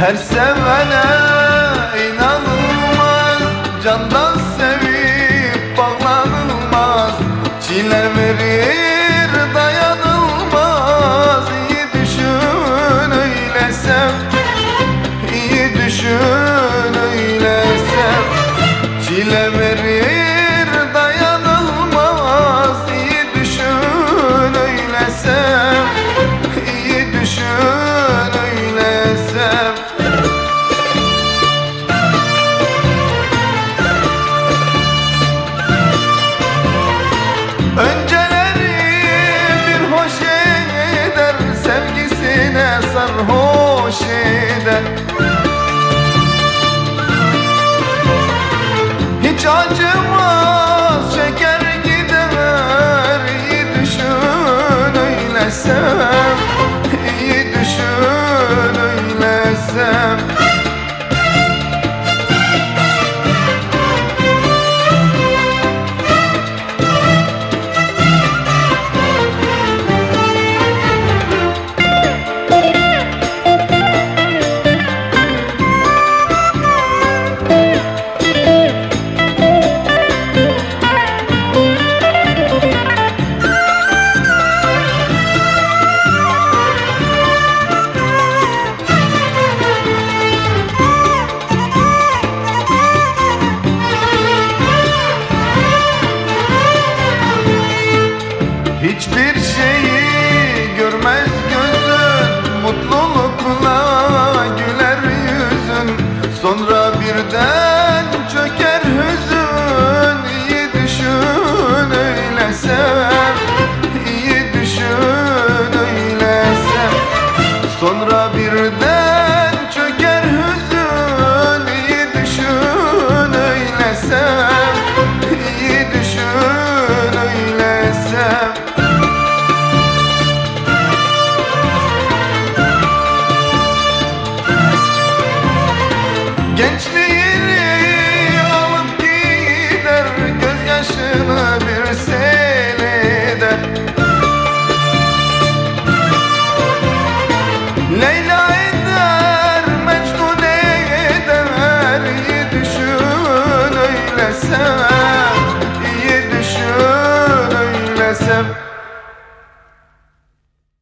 هرسم أنا sarhoş eder. Hiç acım Hiçbir şeyi görmez gözün. Mutlulukla Gençlik